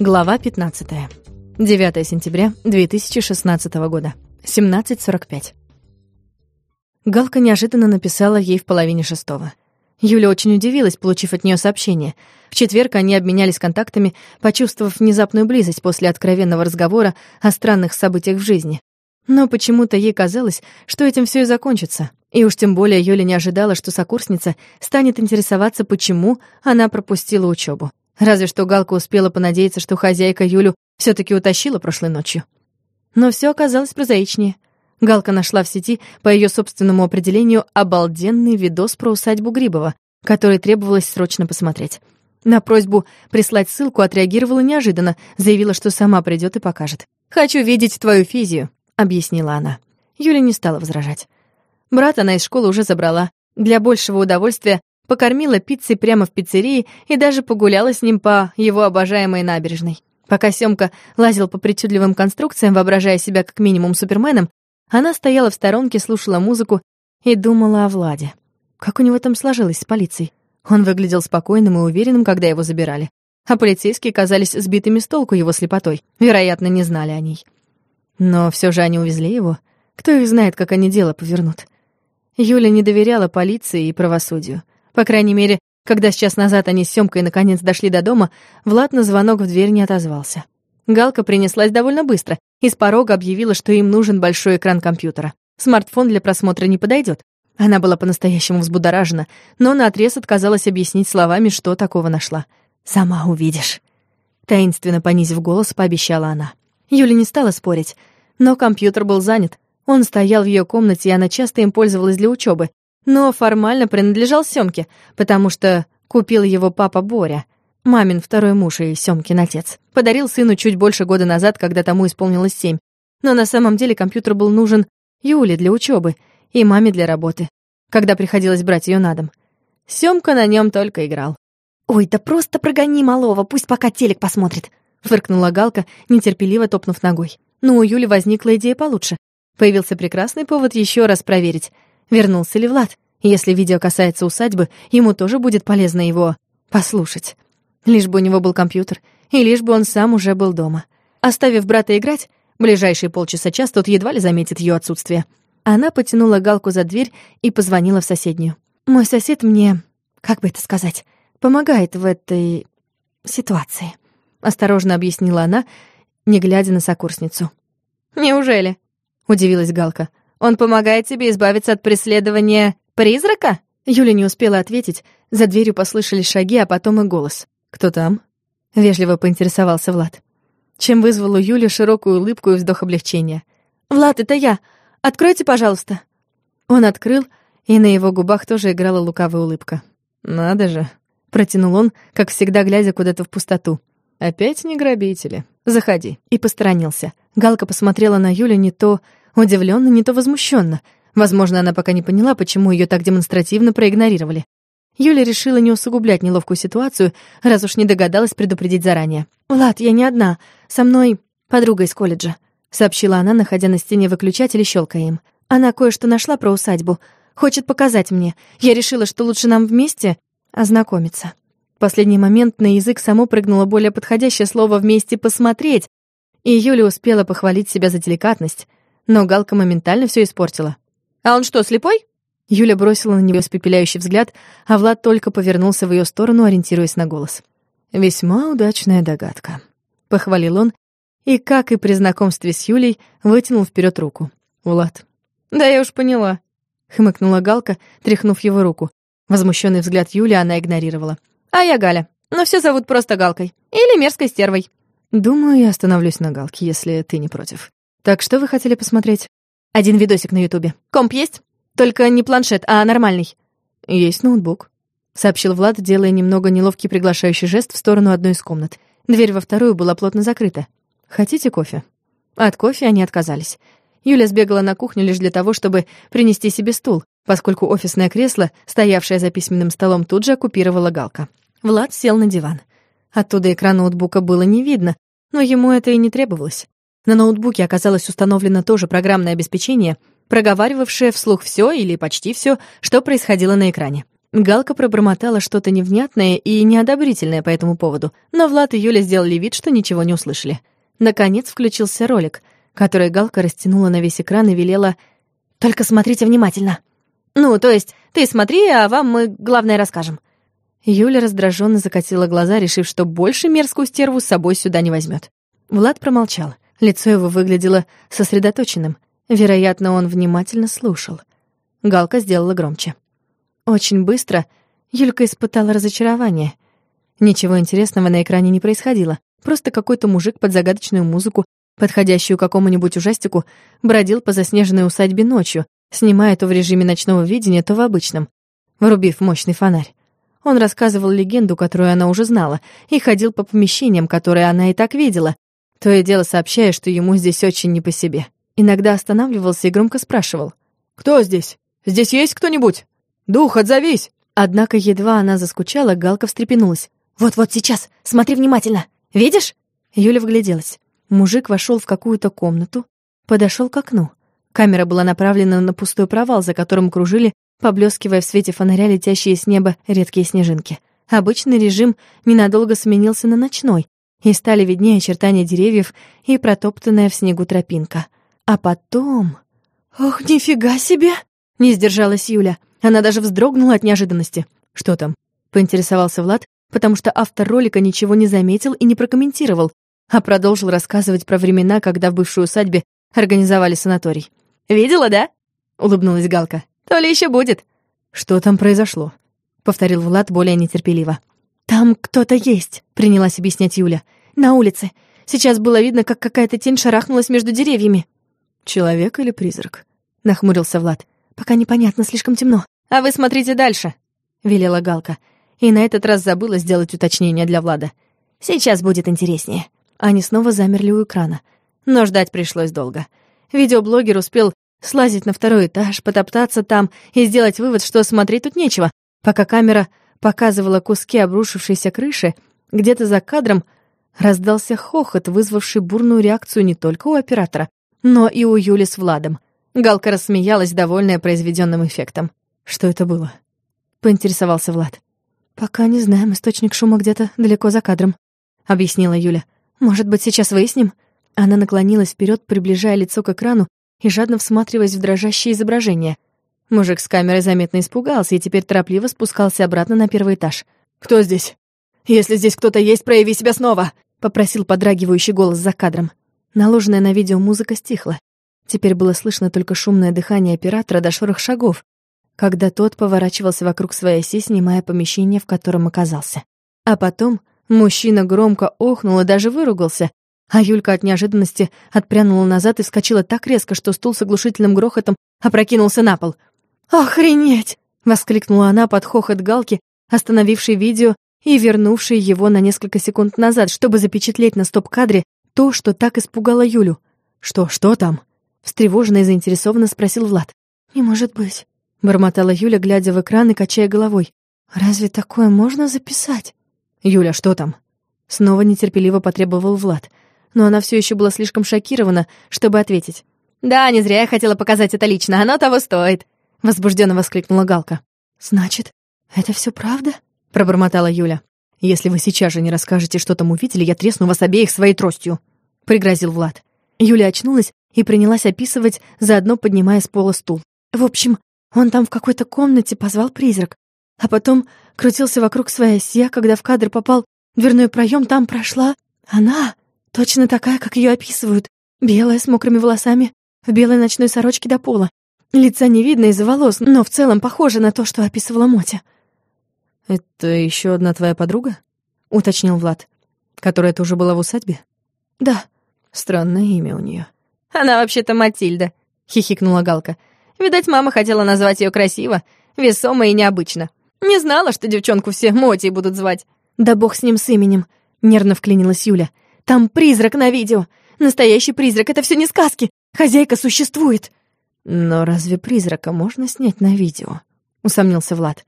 Глава 15. 9 сентября 2016 года. 17.45. Галка неожиданно написала ей в половине шестого. Юля очень удивилась, получив от нее сообщение. В четверг они обменялись контактами, почувствовав внезапную близость после откровенного разговора о странных событиях в жизни. Но почему-то ей казалось, что этим все и закончится. И уж тем более Юля не ожидала, что сокурсница станет интересоваться, почему она пропустила учебу. Разве что Галка успела понадеяться, что хозяйка Юлю все таки утащила прошлой ночью. Но все оказалось прозаичнее. Галка нашла в сети, по ее собственному определению, обалденный видос про усадьбу Грибова, который требовалось срочно посмотреть. На просьбу прислать ссылку отреагировала неожиданно, заявила, что сама придет и покажет. «Хочу видеть твою физию», — объяснила она. Юля не стала возражать. Брат она из школы уже забрала. Для большего удовольствия покормила пиццей прямо в пиццерии и даже погуляла с ним по его обожаемой набережной. Пока Сёмка лазил по причудливым конструкциям, воображая себя как минимум суперменом, она стояла в сторонке, слушала музыку и думала о Владе. Как у него там сложилось с полицией? Он выглядел спокойным и уверенным, когда его забирали. А полицейские казались сбитыми с толку его слепотой. Вероятно, не знали о ней. Но все же они увезли его. Кто их знает, как они дело повернут. Юля не доверяла полиции и правосудию. По крайней мере, когда сейчас назад они с Сёмкой наконец дошли до дома, Влад на звонок в дверь не отозвался. Галка принеслась довольно быстро и с порога объявила, что им нужен большой экран компьютера. Смартфон для просмотра не подойдет. Она была по-настоящему взбудоражена, но наотрез отказалась объяснить словами, что такого нашла. «Сама увидишь». Таинственно понизив голос, пообещала она. Юля не стала спорить, но компьютер был занят. Он стоял в ее комнате, и она часто им пользовалась для учебы, но формально принадлежал Сёмке, потому что купил его папа Боря, мамин второй муж и Сёмкин отец. Подарил сыну чуть больше года назад, когда тому исполнилось семь. Но на самом деле компьютер был нужен Юле для учебы и маме для работы, когда приходилось брать ее на дом. Сёмка на нем только играл. «Ой, да просто прогони малого, пусть пока телек посмотрит», — фыркнула Галка, нетерпеливо топнув ногой. Но у Юли возникла идея получше. Появился прекрасный повод еще раз проверить — вернулся ли Влад. Если видео касается усадьбы, ему тоже будет полезно его послушать. Лишь бы у него был компьютер, и лишь бы он сам уже был дома. Оставив брата играть, ближайшие полчаса-час тот едва ли заметит ее отсутствие. Она потянула Галку за дверь и позвонила в соседнюю. «Мой сосед мне, как бы это сказать, помогает в этой ситуации», — осторожно объяснила она, не глядя на сокурсницу. «Неужели?» — удивилась Галка. Он помогает тебе избавиться от преследования призрака?» Юля не успела ответить. За дверью послышались шаги, а потом и голос. «Кто там?» — вежливо поинтересовался Влад. Чем вызвал у Юли широкую улыбку и вздох облегчения. «Влад, это я! Откройте, пожалуйста!» Он открыл, и на его губах тоже играла лукавая улыбка. «Надо же!» — протянул он, как всегда глядя куда-то в пустоту. «Опять не грабители. Заходи». И посторонился. Галка посмотрела на Юлю не то Удивленно, не то возмущенно. Возможно, она пока не поняла, почему ее так демонстративно проигнорировали. Юля решила не усугублять неловкую ситуацию, раз уж не догадалась предупредить заранее. «Влад, я не одна. Со мной подруга из колледжа», — сообщила она, находя на стене выключатель и щелкая им. «Она кое-что нашла про усадьбу. Хочет показать мне. Я решила, что лучше нам вместе ознакомиться». Последний момент на язык само прыгнуло более подходящее слово «вместе посмотреть», и Юля успела похвалить себя за деликатность — но Галка моментально все испортила. «А он что, слепой?» Юля бросила на него испепеляющий взгляд, а Влад только повернулся в ее сторону, ориентируясь на голос. «Весьма удачная догадка», — похвалил он, и, как и при знакомстве с Юлей, вытянул вперед руку. «Влад». «Да я уж поняла», — хмыкнула Галка, тряхнув его руку. Возмущенный взгляд Юли она игнорировала. «А я Галя. Но все зовут просто Галкой. Или мерзкой стервой». «Думаю, я остановлюсь на Галке, если ты не против». Так что вы хотели посмотреть? Один видосик на Ютубе. Комп есть? Только не планшет, а нормальный. Есть ноутбук, сообщил Влад, делая немного неловкий приглашающий жест в сторону одной из комнат. Дверь во вторую была плотно закрыта. Хотите кофе? От кофе они отказались. Юля сбегала на кухню лишь для того, чтобы принести себе стул, поскольку офисное кресло, стоявшее за письменным столом, тут же оккупировала Галка. Влад сел на диван. Оттуда экран ноутбука было не видно, но ему это и не требовалось. На ноутбуке оказалось установлено тоже программное обеспечение, проговаривавшее вслух все или почти все, что происходило на экране. Галка пробормотала что-то невнятное и неодобрительное по этому поводу, но Влад и Юля сделали вид, что ничего не услышали. Наконец включился ролик, который Галка растянула на весь экран и велела «Только смотрите внимательно». «Ну, то есть, ты смотри, а вам мы главное расскажем». Юля раздраженно закатила глаза, решив, что больше мерзкую стерву с собой сюда не возьмет. Влад промолчал. Лицо его выглядело сосредоточенным. Вероятно, он внимательно слушал. Галка сделала громче. Очень быстро Юлька испытала разочарование. Ничего интересного на экране не происходило. Просто какой-то мужик под загадочную музыку, подходящую какому-нибудь ужастику, бродил по заснеженной усадьбе ночью, снимая то в режиме ночного видения, то в обычном, врубив мощный фонарь. Он рассказывал легенду, которую она уже знала, и ходил по помещениям, которые она и так видела, то и дело сообщая, что ему здесь очень не по себе. Иногда останавливался и громко спрашивал. «Кто здесь? Здесь есть кто-нибудь? Дух, отзовись!» Однако едва она заскучала, Галка встрепенулась. «Вот-вот сейчас, смотри внимательно!» Видишь?» Юля вгляделась. Мужик вошел в какую-то комнату, подошел к окну. Камера была направлена на пустой провал, за которым кружили, поблескивая в свете фонаря летящие с неба редкие снежинки. Обычный режим ненадолго сменился на ночной, и стали виднее очертания деревьев и протоптанная в снегу тропинка. А потом... «Ох, нифига себе!» — не сдержалась Юля. Она даже вздрогнула от неожиданности. «Что там?» — поинтересовался Влад, потому что автор ролика ничего не заметил и не прокомментировал, а продолжил рассказывать про времена, когда в бывшей усадьбе организовали санаторий. «Видела, да?» — улыбнулась Галка. «То ли еще будет». «Что там произошло?» — повторил Влад более нетерпеливо. «Там кто-то есть», — принялась объяснять Юля. «На улице. Сейчас было видно, как какая-то тень шарахнулась между деревьями». «Человек или призрак?» — нахмурился Влад. «Пока непонятно, слишком темно». «А вы смотрите дальше», — велела Галка и на этот раз забыла сделать уточнение для Влада. «Сейчас будет интереснее». Они снова замерли у экрана. Но ждать пришлось долго. Видеоблогер успел слазить на второй этаж, потоптаться там и сделать вывод, что смотреть тут нечего, пока камера показывала куски обрушившейся крыши, где-то за кадром раздался хохот, вызвавший бурную реакцию не только у оператора, но и у Юли с Владом. Галка рассмеялась, довольная произведенным эффектом. «Что это было?» — поинтересовался Влад. «Пока не знаем, источник шума где-то далеко за кадром», — объяснила Юля. «Может быть, сейчас выясним?» Она наклонилась вперед, приближая лицо к экрану и жадно всматриваясь в дрожащее изображение. Мужик с камерой заметно испугался и теперь торопливо спускался обратно на первый этаж. «Кто здесь? Если здесь кто-то есть, прояви себя снова!» — попросил подрагивающий голос за кадром. Наложенная на видео музыка стихла. Теперь было слышно только шумное дыхание оператора до шорох шагов, когда тот поворачивался вокруг своей оси, снимая помещение, в котором оказался. А потом мужчина громко охнул и даже выругался, а Юлька от неожиданности отпрянула назад и вскочила так резко, что стул с оглушительным грохотом опрокинулся на пол. «Охренеть!» — воскликнула она под хохот Галки, остановившей видео и вернувшей его на несколько секунд назад, чтобы запечатлеть на стоп-кадре то, что так испугало Юлю. «Что, что там?» — встревоженно и заинтересованно спросил Влад. «Не может быть», Бормотала Юля, глядя в экран и качая головой. «Разве такое можно записать?» «Юля, что там?» Снова нетерпеливо потребовал Влад. Но она все еще была слишком шокирована, чтобы ответить. «Да, не зря я хотела показать это лично, оно того стоит!» Возбужденно воскликнула Галка. «Значит, это все правда?» Пробормотала Юля. «Если вы сейчас же не расскажете, что там увидели, я тресну вас обеих своей тростью!» Пригрозил Влад. Юля очнулась и принялась описывать, заодно поднимая с пола стул. «В общем, он там в какой-то комнате позвал призрак, а потом крутился вокруг своей оси, а когда в кадр попал дверной проем, там прошла она, точно такая, как ее описывают, белая, с мокрыми волосами, в белой ночной сорочке до пола. Лица не видно из-за волос, но в целом похоже на то, что описывала Мотя. «Это еще одна твоя подруга?» — уточнил Влад. «Которая тоже была в усадьбе?» «Да». Странное имя у нее. «Она вообще-то Матильда», — хихикнула Галка. Видать, мама хотела назвать ее красиво, весомо и необычно. Не знала, что девчонку все Мотей будут звать. Да бог с ним с именем, нервно вклинилась Юля. Там призрак на видео. Настоящий призрак, это все не сказки. Хозяйка существует. Но разве призрака можно снять на видео? Усомнился Влад.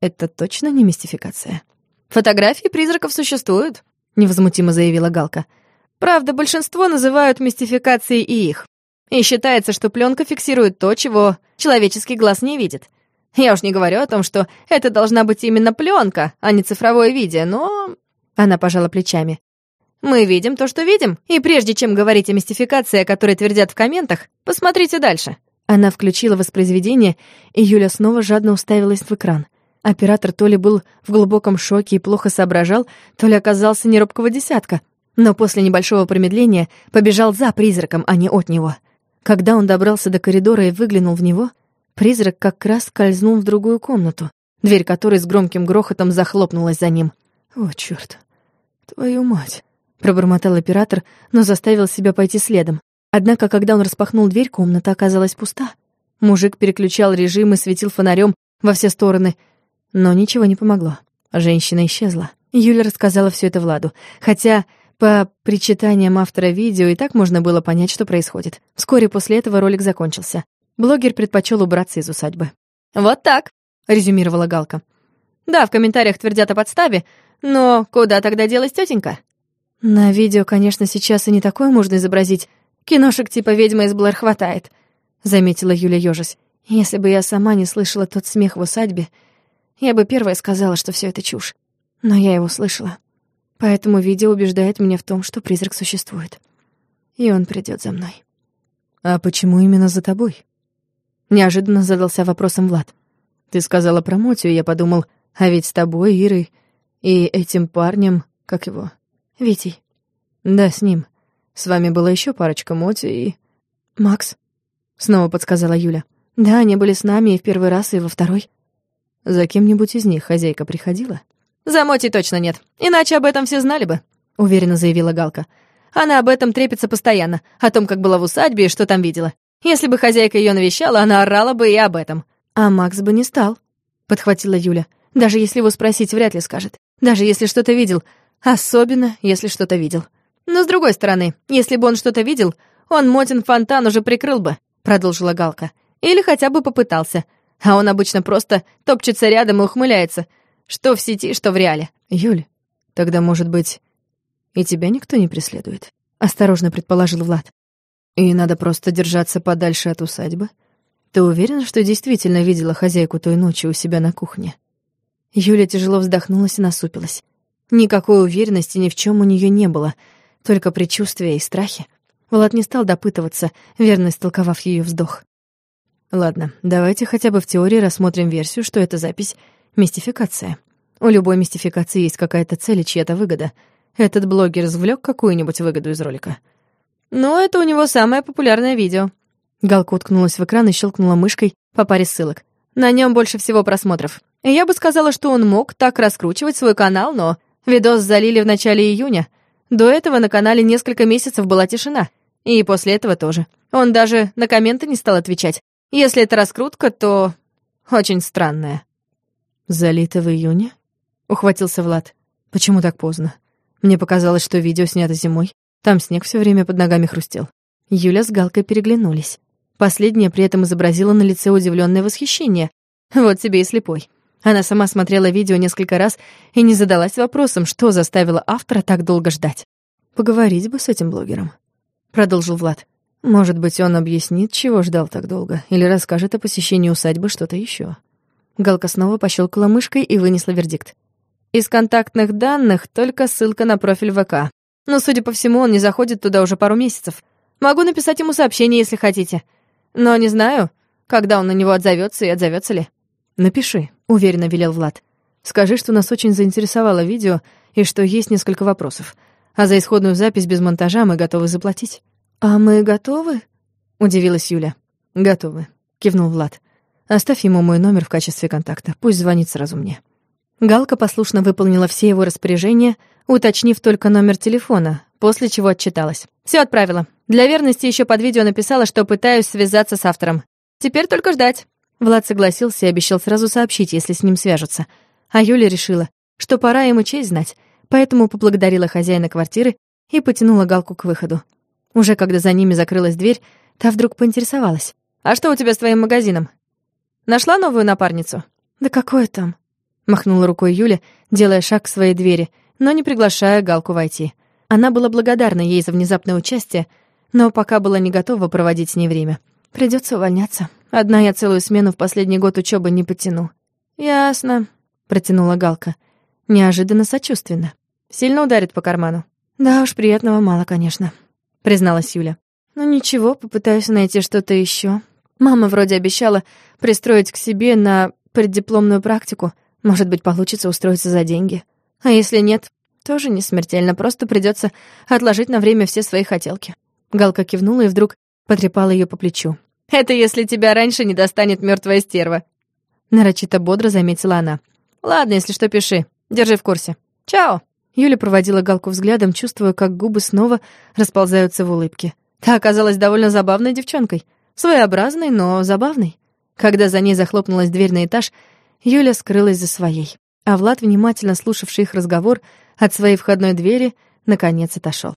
Это точно не мистификация? Фотографии призраков существуют, невозмутимо заявила Галка. Правда, большинство называют мистификацией и их. И считается, что пленка фиксирует то, чего человеческий глаз не видит. Я уж не говорю о том, что это должна быть именно пленка, а не цифровое видео, но...» Она пожала плечами. «Мы видим то, что видим, и прежде чем говорить о мистификации, о которой твердят в комментах, посмотрите дальше». Она включила воспроизведение, и Юля снова жадно уставилась в экран. Оператор то ли был в глубоком шоке и плохо соображал, то ли оказался неробкого десятка, но после небольшого промедления побежал за призраком, а не от него. Когда он добрался до коридора и выглянул в него, призрак как раз скользнул в другую комнату, дверь которой с громким грохотом захлопнулась за ним. «О, чёрт! Твою мать!» — пробормотал оператор, но заставил себя пойти следом. Однако, когда он распахнул дверь, комната оказалась пуста. Мужик переключал режим и светил фонарем во все стороны, но ничего не помогло. Женщина исчезла. Юля рассказала все это Владу, хотя по причитаниям автора видео и так можно было понять, что происходит. Вскоре после этого ролик закончился. Блогер предпочел убраться из усадьбы. «Вот так», — резюмировала Галка. «Да, в комментариях твердят о подставе, но куда тогда делась тетенька? «На видео, конечно, сейчас и не такое можно изобразить, Киношек типа «Ведьма из Блэр» хватает», — заметила Юля ёжись. «Если бы я сама не слышала тот смех в усадьбе, я бы первая сказала, что все это чушь. Но я его слышала. Поэтому видео убеждает меня в том, что призрак существует. И он придет за мной». «А почему именно за тобой?» Неожиданно задался вопросом Влад. «Ты сказала про Мотю, я подумал, а ведь с тобой, Ирой, и этим парнем, как его, Витей?» «Да, с ним. С вами была еще парочка Моти и... Макс, снова подсказала Юля. Да, они были с нами и в первый раз, и во второй. За кем-нибудь из них хозяйка приходила? За Моти точно нет, иначе об этом все знали бы, уверенно заявила Галка. Она об этом трепится постоянно, о том, как была в усадьбе и что там видела. Если бы хозяйка ее навещала, она орала бы и об этом. А Макс бы не стал, подхватила Юля. Даже если его спросить, вряд ли скажет. Даже если что-то видел. Особенно, если что-то видел. Но с другой стороны, если бы он что-то видел, он Мотин фонтан уже прикрыл бы, продолжила Галка. Или хотя бы попытался. А он обычно просто топчется рядом и ухмыляется. Что в сети, что в реале. Юль, тогда, может быть, и тебя никто не преследует? Осторожно предположил Влад. И надо просто держаться подальше от усадьбы? Ты уверена, что действительно видела хозяйку той ночи у себя на кухне? Юля тяжело вздохнула и насупилась. Никакой уверенности ни в чем у нее не было — только предчувствия и страхи. Влад не стал допытываться, верно истолковав ее вздох. Ладно, давайте хотя бы в теории рассмотрим версию, что эта запись — мистификация. У любой мистификации есть какая-то цель и чья-то выгода. Этот блогер извлек какую-нибудь выгоду из ролика. Но это у него самое популярное видео. Галка уткнулась в экран и щелкнула мышкой по паре ссылок. На нем больше всего просмотров. Я бы сказала, что он мог так раскручивать свой канал, но видос залили в начале июня, до этого на канале несколько месяцев была тишина. И после этого тоже. Он даже на комменты не стал отвечать. Если это раскрутка, то очень странная. «Залито в июне?» — ухватился Влад. «Почему так поздно? Мне показалось, что видео снято зимой. Там снег все время под ногами хрустел». Юля с Галкой переглянулись. Последняя при этом изобразила на лице удивленное восхищение. Вот тебе и слепой. Она сама смотрела видео несколько раз и не задалась вопросом, что заставило автора так долго ждать. «Поговорить бы с этим блогером», — продолжил Влад. «Может быть, он объяснит, чего ждал так долго, или расскажет о посещении усадьбы что-то еще. Галка снова пощелкала мышкой и вынесла вердикт. «Из контактных данных только ссылка на профиль ВК. Но, судя по всему, он не заходит туда уже пару месяцев. Могу написать ему сообщение, если хотите. Но не знаю, когда он на него отзовется и отзовется ли». «Напиши», — уверенно велел Влад. «Скажи, что нас очень заинтересовало видео и что есть несколько вопросов. А за исходную запись без монтажа мы готовы заплатить». «А мы готовы?» — удивилась Юля. «Готовы», — кивнул Влад. «Оставь ему мой номер в качестве контакта. Пусть звонит сразу мне». Галка послушно выполнила все его распоряжения, уточнив только номер телефона, после чего отчиталась. Все отправила. Для верности еще под видео написала, что пытаюсь связаться с автором. Теперь только ждать. Влад согласился и обещал сразу сообщить, если с ним свяжутся. А Юля решила, что пора ему честь знать, поэтому поблагодарила хозяина квартиры и потянула Галку к выходу. Уже когда за ними закрылась дверь, та вдруг поинтересовалась. «А что у тебя с твоим магазином? Нашла новую напарницу?» «Да какое там?» Махнула рукой Юля, делая шаг к своей двери, но не приглашая Галку войти. Она была благодарна ей за внезапное участие, но пока была не готова проводить с ней время. Придется увольняться. Одна я целую смену в последний год учебы не потяну». «Ясно», — протянула Галка. Неожиданно сочувственно. «Сильно ударит по карману?» «Да уж, приятного мало, конечно», — призналась Юля. «Ну ничего, попытаюсь найти что-то еще. Мама вроде обещала пристроить к себе на преддипломную практику. Может быть, получится устроиться за деньги. А если нет, тоже не смертельно, просто придется отложить на время все свои хотелки». Галка кивнула и вдруг потрепала ее по плечу. «Это если тебя раньше не достанет мертвая стерва», — нарочито бодро заметила она. «Ладно, если что, пиши. Держи в курсе. Чао!» Юля проводила Галку взглядом, чувствуя, как губы снова расползаются в улыбке. Та оказалась довольно забавной девчонкой. Своеобразной, но забавной. Когда за ней захлопнулась дверь на этаж, Юля скрылась за своей. А Влад, внимательно слушавший их разговор, от своей входной двери, наконец отошел.